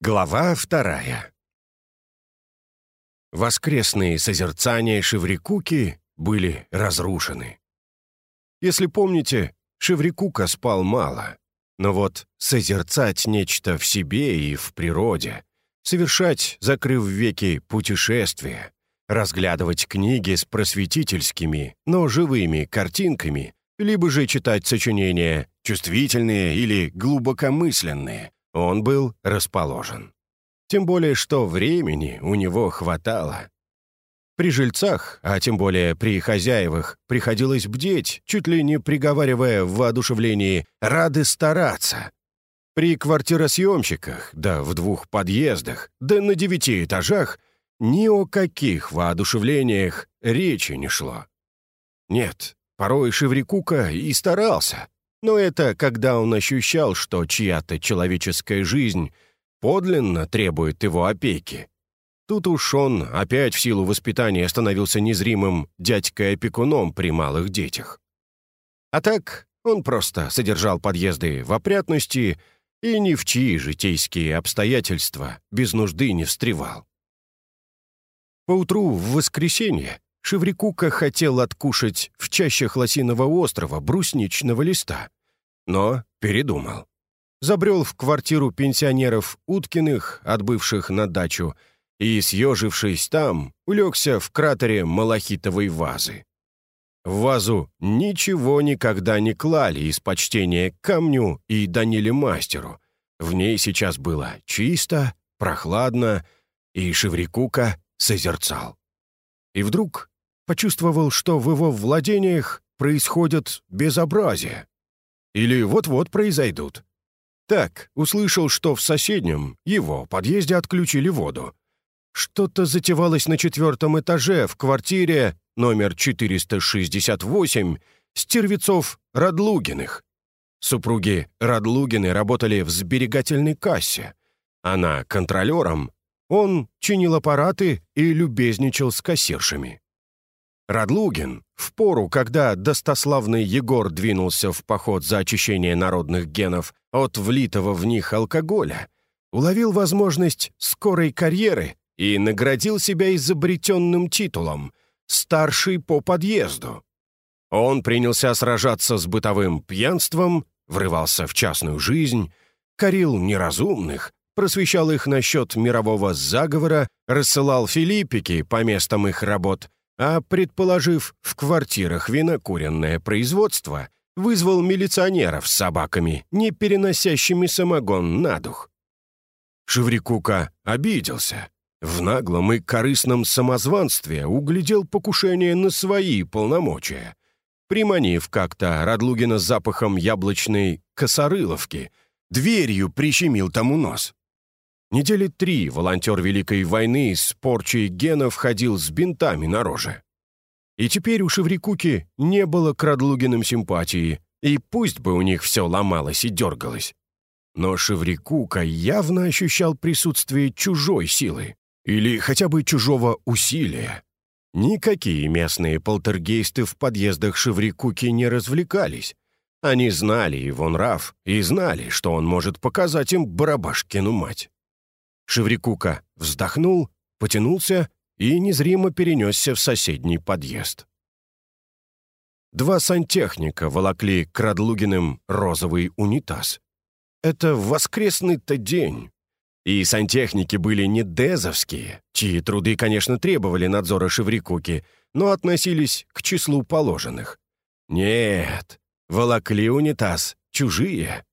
Глава вторая. Воскресные созерцания Шеврикуки были разрушены. Если помните, Шеврикука спал мало, но вот созерцать нечто в себе и в природе, совершать, закрыв веки, путешествия, разглядывать книги с просветительскими, но живыми картинками, либо же читать сочинения, чувствительные или глубокомысленные — он был расположен. Тем более, что времени у него хватало. При жильцах, а тем более при хозяевах, приходилось бдеть, чуть ли не приговаривая в воодушевлении «рады стараться». При квартиросъемщиках, да в двух подъездах, да на девяти этажах ни о каких воодушевлениях речи не шло. Нет, порой Шеврикука и старался, но это когда он ощущал, что чья-то человеческая жизнь подлинно требует его опеки. Тут уж он опять в силу воспитания становился незримым дядькой-опекуном при малых детях. А так он просто содержал подъезды в опрятности и ни в чьи житейские обстоятельства без нужды не встревал. Поутру в воскресенье Шеврикука хотел откушать в чащах Лосиного острова брусничного листа, но передумал. Забрел в квартиру пенсионеров Уткиных, отбывших на дачу, и, съежившись там, улегся в кратере малахитовой вазы. В вазу ничего никогда не клали из почтения к камню и Даниле Мастеру. В ней сейчас было чисто, прохладно, и Шеврикука созерцал. И вдруг почувствовал, что в его владениях происходят безобразия. Или вот-вот произойдут. Так, услышал, что в соседнем, его, подъезде отключили воду. Что-то затевалось на четвертом этаже в квартире номер 468 Стервецов Радлугиных. Супруги Радлугины работали в сберегательной кассе. Она контролером, он чинил аппараты и любезничал с кассиршами. Радлугин, в пору, когда достославный Егор двинулся в поход за очищение народных генов от влитого в них алкоголя, уловил возможность скорой карьеры и наградил себя изобретенным титулом «старший по подъезду». Он принялся сражаться с бытовым пьянством, врывался в частную жизнь, корил неразумных, просвещал их насчет мирового заговора, рассылал филиппики по местам их работ — а, предположив в квартирах винокуренное производство, вызвал милиционеров с собаками, не переносящими самогон на дух. Шеврикука обиделся. В наглом и корыстном самозванстве углядел покушение на свои полномочия. Приманив как-то Радлугина запахом яблочной косорыловки, дверью прищемил тому нос. Недели три волонтер Великой войны с порчей генов ходил с бинтами на роже. И теперь у Шеврикуки не было к Радлугиным симпатии, и пусть бы у них все ломалось и дергалось. Но Шеврикука явно ощущал присутствие чужой силы или хотя бы чужого усилия. Никакие местные полтергейсты в подъездах Шеврикуки не развлекались. Они знали его нрав и знали, что он может показать им Барабашкину мать. Шеврикука вздохнул, потянулся и незримо перенесся в соседний подъезд. Два сантехника волокли к Радлугиным розовый унитаз. Это воскресный-то день. И сантехники были не дезовские, чьи труды, конечно, требовали надзора Шеврикуки, но относились к числу положенных. Нет, волокли унитаз чужие.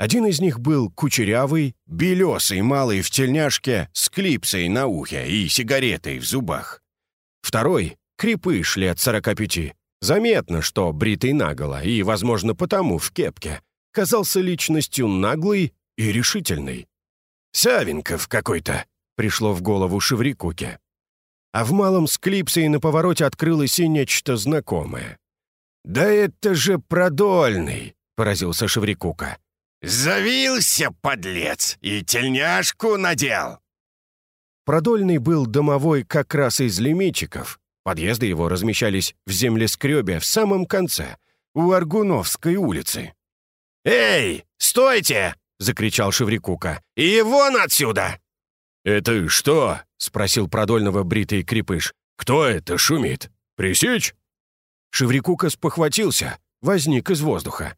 Один из них был кучерявый, белесый, малый в тельняшке, с клипсой на ухе и сигаретой в зубах. Второй — крепыш лет сорока пяти. Заметно, что бритый наголо, и, возможно, потому в кепке. Казался личностью наглой и решительной. «Савенков какой-то», — пришло в голову Шеврикуке. А в малом с клипсой на повороте открылось и нечто знакомое. «Да это же Продольный!» — поразился Шеврикука. «Завился, подлец, и тельняшку надел!» Продольный был домовой как раз из лимитчиков. Подъезды его размещались в землескребе в самом конце, у Аргуновской улицы. «Эй, стойте!» — закричал Шеврикука. «И вон отсюда!» «Это что?» — спросил продольного бритый крепыш. «Кто это шумит? Пресечь?» Шеврикука спохватился, возник из воздуха.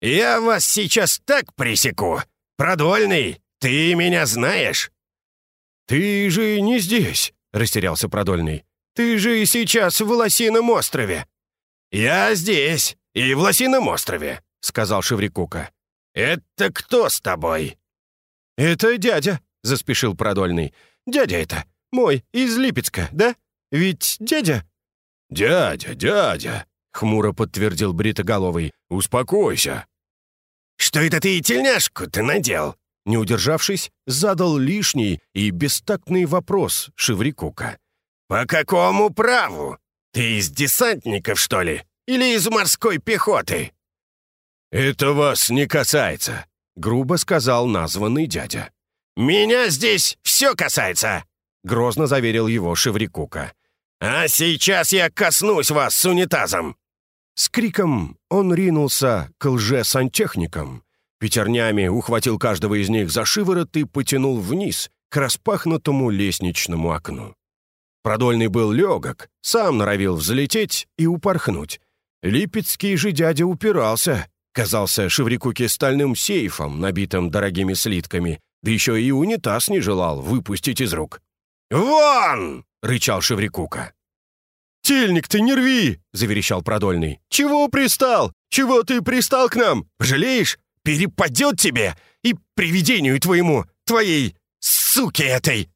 «Я вас сейчас так пресеку! Продольный, ты меня знаешь?» «Ты же не здесь», — растерялся Продольный. «Ты же сейчас в Лосином острове». «Я здесь и в Лосином острове», — сказал Шеврикука. «Это кто с тобой?» «Это дядя», — заспешил Продольный. «Дядя это, мой, из Липецка, да? Ведь дядя...» «Дядя, дядя», — хмуро подтвердил Бритоголовый. «Успокойся». «Что это ты тельняшку-то надел?» Не удержавшись, задал лишний и бестактный вопрос Шеврикука. «По какому праву? Ты из десантников, что ли? Или из морской пехоты?» «Это вас не касается», — грубо сказал названный дядя. «Меня здесь все касается», — грозно заверил его Шеврикука. «А сейчас я коснусь вас с унитазом!» С криком он ринулся к лже-сантехникам, пятернями ухватил каждого из них за шиворот и потянул вниз, к распахнутому лестничному окну. Продольный был легок, сам норовил взлететь и упорхнуть. Липецкий же дядя упирался, казался Шеврикуке стальным сейфом, набитым дорогими слитками, да еще и унитаз не желал выпустить из рук. «Вон!» — рычал Шеврикука. «Тельник ты не рви!» — заверещал Продольный. «Чего пристал? Чего ты пристал к нам? Жалеешь? Перепадет тебе и привидению твоему, твоей суки этой!»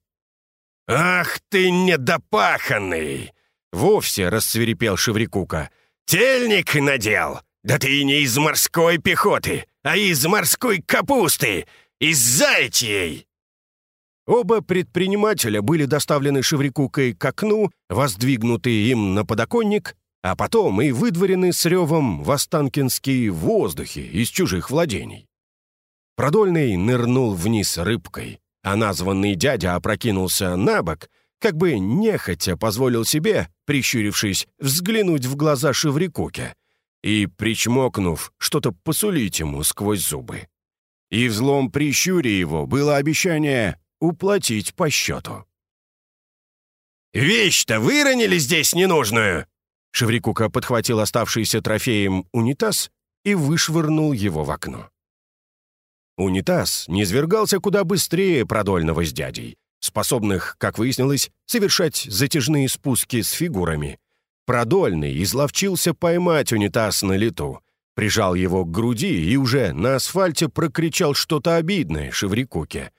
«Ах ты недопаханный!» — вовсе расцвирепел Шеврикука. «Тельник надел! Да ты не из морской пехоты, а из морской капусты! Из зайчьей!» Оба предпринимателя были доставлены Шеврикукой к окну, воздвигнутые им на подоконник, а потом и выдворены с ревом в Останкинские воздухи из чужих владений. Продольный нырнул вниз рыбкой, а названный дядя опрокинулся на бок, как бы нехотя позволил себе, прищурившись, взглянуть в глаза Шеврикуке и, причмокнув, что-то посулить ему сквозь зубы. И в злом прищуре его было обещание уплатить по счету. «Вещь-то выронили здесь ненужную!» Шеврикука подхватил оставшийся трофеем унитаз и вышвырнул его в окно. Унитаз низвергался куда быстрее продольного с дядей, способных, как выяснилось, совершать затяжные спуски с фигурами. Продольный изловчился поймать унитаз на лету, прижал его к груди и уже на асфальте прокричал что-то обидное Шеврикуке,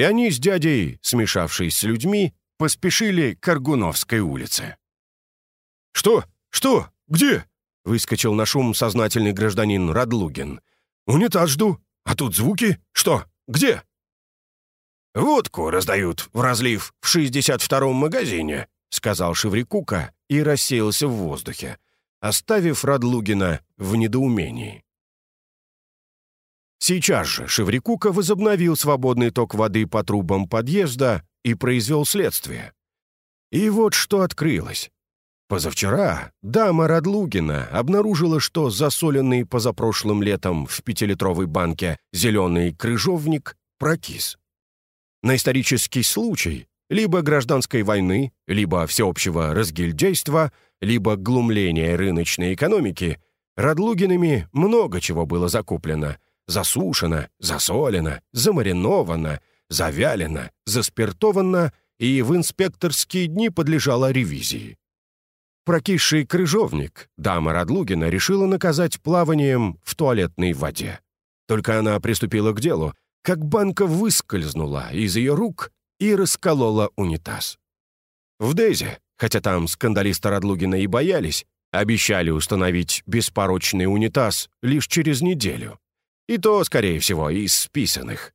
и они с дядей, смешавшись с людьми, поспешили к Аргуновской улице. «Что? Что? Где?» — выскочил на шум сознательный гражданин Радлугин. «Унитаз жду. А тут звуки? Что? Где?» «Водку раздают в разлив в 62-м магазине», — сказал Шеврикука и рассеялся в воздухе, оставив Радлугина в недоумении. Сейчас же Шеврикука возобновил свободный ток воды по трубам подъезда и произвел следствие. И вот что открылось. Позавчера дама Радлугина обнаружила, что засоленный позапрошлым летом в пятилитровой банке зеленый крыжовник прокис. На исторический случай либо гражданской войны, либо всеобщего разгильдейства, либо глумления рыночной экономики, Радлугинами много чего было закуплено — засушено, засолено, замариновано, завялено, заспиртовано и в инспекторские дни подлежало ревизии. Прокисший крыжовник дама Радлугина решила наказать плаванием в туалетной воде. Только она приступила к делу, как банка выскользнула из ее рук и расколола унитаз. В Дезе, хотя там скандалиста Радлугина и боялись, обещали установить беспорочный унитаз лишь через неделю. И то, скорее всего, из списанных.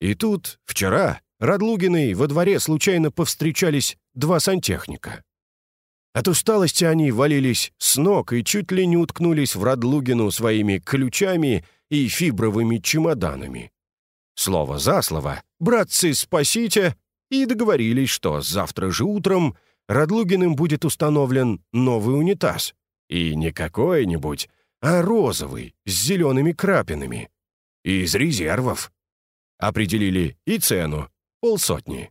И тут, вчера, Радлугиной во дворе случайно повстречались два сантехника. От усталости они валились с ног и чуть ли не уткнулись в Радлугину своими ключами и фибровыми чемоданами. Слово за слово, братцы, спасите, и договорились, что завтра же утром Радлугиным будет установлен новый унитаз. И не какой-нибудь, а розовый, с зелеными крапинами из резервов, определили и цену — полсотни.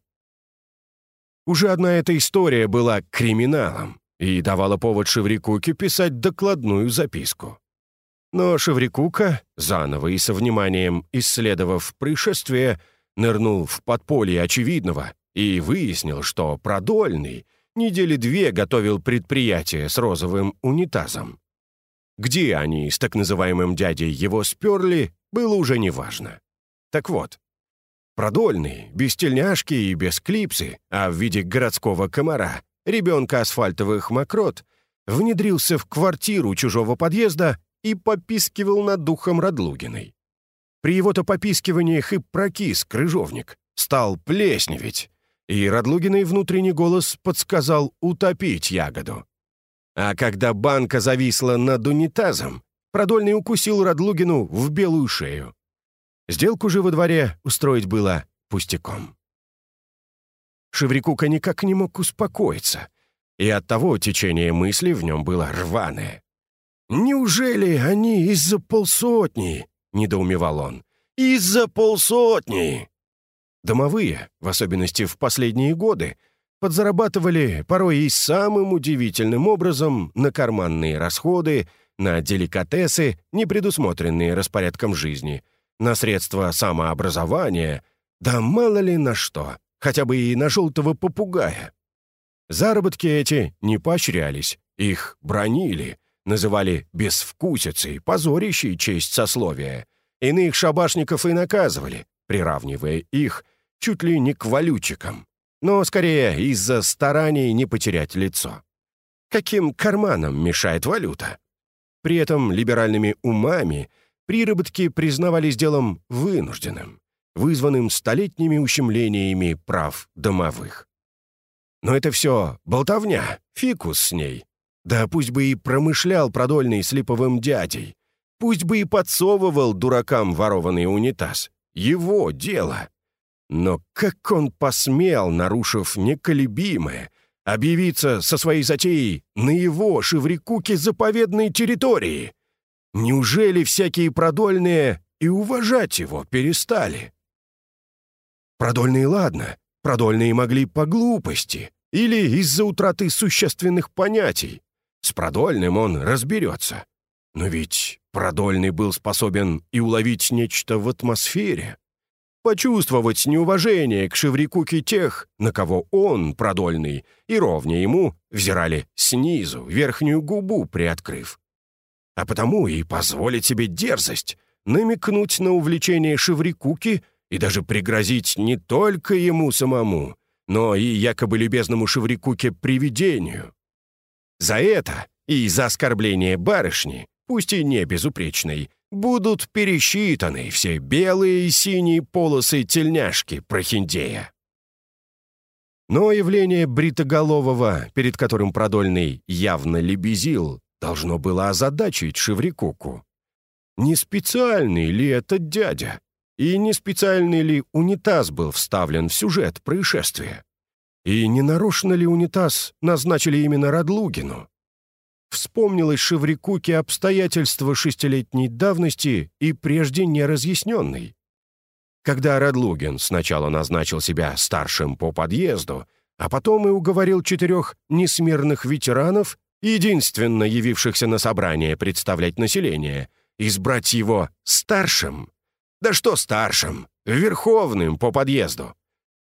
Уже одна эта история была криминалом и давала повод Шеврикуке писать докладную записку. Но Шеврикука, заново и со вниманием исследовав происшествие, нырнул в подполье очевидного и выяснил, что Продольный недели две готовил предприятие с розовым унитазом. Где они с так называемым дядей его сперли, было уже неважно. Так вот, Продольный, без тельняшки и без клипсы, а в виде городского комара, ребенка асфальтовых мокрот, внедрился в квартиру чужого подъезда и попискивал над духом Радлугиной. При его-то попискиваниях и прокис крыжовник, стал плесневеть, и Радлугиной внутренний голос подсказал утопить ягоду. А когда банка зависла над унитазом, Продольный укусил Радлугину в белую шею. Сделку же во дворе устроить было пустяком. Шеврикука никак не мог успокоиться, и оттого течение мысли в нем было рваное. «Неужели они из-за полсотни?» — недоумевал он. «Из-за полсотни!» Домовые, в особенности в последние годы, подзарабатывали порой и самым удивительным образом на карманные расходы, на деликатесы, не предусмотренные распорядком жизни — на средства самообразования, да мало ли на что, хотя бы и на желтого попугая. Заработки эти не поощрялись, их бронили, называли безвкусицей, позорящей честь сословия. Иных шабашников и наказывали, приравнивая их чуть ли не к валютчикам, но скорее из-за стараний не потерять лицо. Каким карманам мешает валюта? При этом либеральными умами – Приработки признавались делом вынужденным, вызванным столетними ущемлениями прав домовых. Но это все болтовня, фикус с ней. Да пусть бы и промышлял продольный с дядей, пусть бы и подсовывал дуракам ворованный унитаз. Его дело. Но как он посмел, нарушив неколебимое, объявиться со своей затеей на его Шеврикуке заповедной территории? Неужели всякие продольные и уважать его перестали? Продольные ладно, продольные могли по глупости или из-за утраты существенных понятий. С продольным он разберется. Но ведь продольный был способен и уловить нечто в атмосфере, почувствовать неуважение к Шеврикуке тех, на кого он, продольный, и ровнее ему взирали снизу, верхнюю губу приоткрыв а потому и позволить себе дерзость, намекнуть на увлечение Шеврикуки и даже пригрозить не только ему самому, но и якобы любезному Шеврикуке привидению. За это и за оскорбление барышни, пусть и не безупречной, будут пересчитаны все белые и синие полосы тельняшки прохиндея. Но явление Бритоголового, перед которым Продольный явно лебезил, должно было озадачить Шеврикуку. Не специальный ли этот дядя? И не специальный ли унитаз был вставлен в сюжет происшествия? И не нарочно ли унитаз назначили именно Радлугину? Вспомнилось Шеврикуке обстоятельства шестилетней давности и прежде не разъясненной. Когда Радлугин сначала назначил себя старшим по подъезду, а потом и уговорил четырех несмирных ветеранов единственно явившихся на собрание представлять население, избрать его старшим. Да что старшим, верховным по подъезду.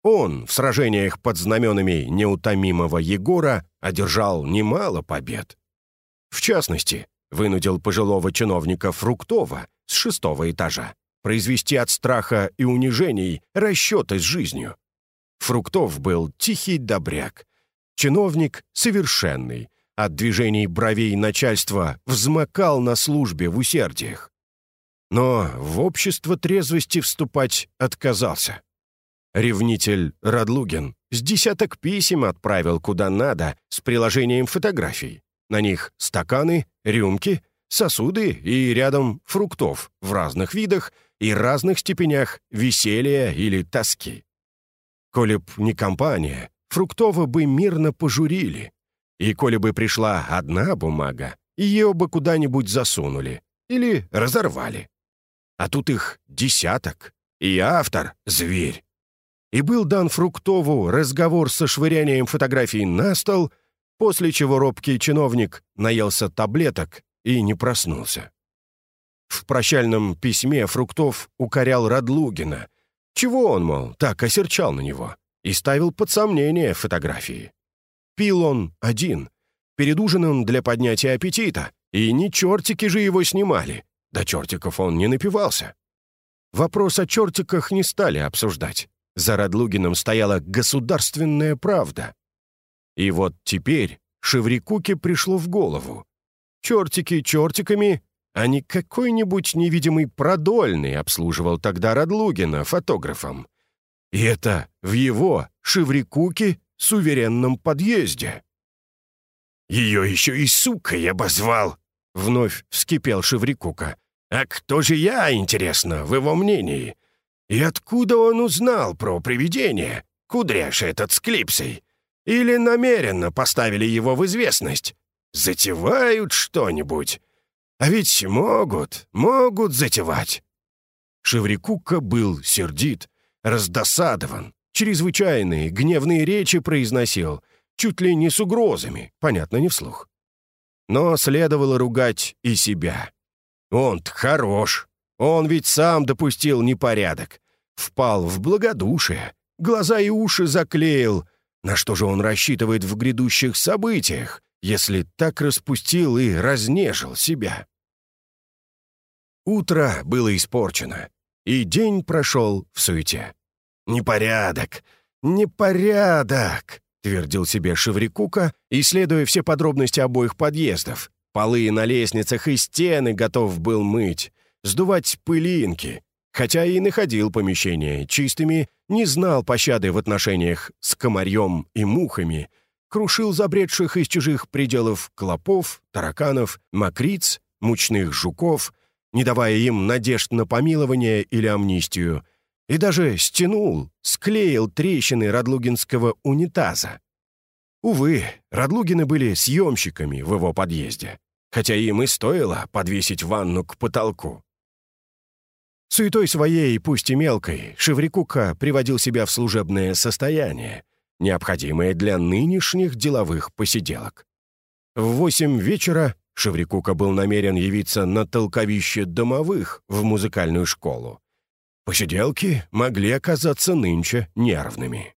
Он в сражениях под знаменами неутомимого Егора одержал немало побед. В частности, вынудил пожилого чиновника Фруктова с шестого этажа произвести от страха и унижений расчеты с жизнью. Фруктов был тихий добряк, чиновник совершенный, от движений бровей начальства взмокал на службе в усердиях. Но в общество трезвости вступать отказался. Ревнитель Радлугин с десяток писем отправил куда надо с приложением фотографий. На них стаканы, рюмки, сосуды и рядом фруктов в разных видах и разных степенях веселья или тоски. Коли б не компания, Фруктова бы мирно пожурили, и коли бы пришла одна бумага, ее бы куда-нибудь засунули или разорвали. А тут их десяток, и автор — зверь. И был дан Фруктову разговор со швырянием фотографий на стол, после чего робкий чиновник наелся таблеток и не проснулся. В прощальном письме Фруктов укорял Радлугина. Чего он, мол, так осерчал на него? И ставил под сомнение фотографии. Пил он один, перед ужином для поднятия аппетита, и не чертики же его снимали. До чертиков он не напивался. Вопрос о чертиках не стали обсуждать. За Радлугиным стояла государственная правда. И вот теперь Шеврикуке пришло в голову. Чертики чертиками, а не какой-нибудь невидимый продольный обслуживал тогда Радлугина фотографом. И это в его, Шеврикуке, суверенном подъезде. «Ее еще и сукой обозвал!» — вновь вскипел Шеврикука. «А кто же я, интересно, в его мнении? И откуда он узнал про привидение? Кудряш этот с клипсой? Или намеренно поставили его в известность? Затевают что-нибудь? А ведь могут, могут затевать». Шеврикука был сердит, раздосадован, чрезвычайные гневные речи произносил, чуть ли не с угрозами, понятно, не вслух. Но следовало ругать и себя. Он-то хорош. Он ведь сам допустил непорядок. Впал в благодушие, глаза и уши заклеил. На что же он рассчитывает в грядущих событиях, если так распустил и разнежил себя? Утро было испорчено, и день прошел в суете. «Непорядок! Непорядок!» — твердил себе Шеврикука, исследуя все подробности обоих подъездов. Полы на лестницах и стены готов был мыть, сдувать пылинки, хотя и находил помещения чистыми, не знал пощады в отношениях с комарьем и мухами, крушил забредших из чужих пределов клопов, тараканов, мокриц, мучных жуков, не давая им надежд на помилование или амнистию — и даже стянул, склеил трещины Радлугинского унитаза. Увы, Радлугины были съемщиками в его подъезде, хотя им и стоило подвесить ванну к потолку. Суетой своей, пусть и мелкой, Шеврикука приводил себя в служебное состояние, необходимое для нынешних деловых посиделок. В восемь вечера Шеврикука был намерен явиться на толковище домовых в музыкальную школу, Посиделки могли оказаться нынче нервными.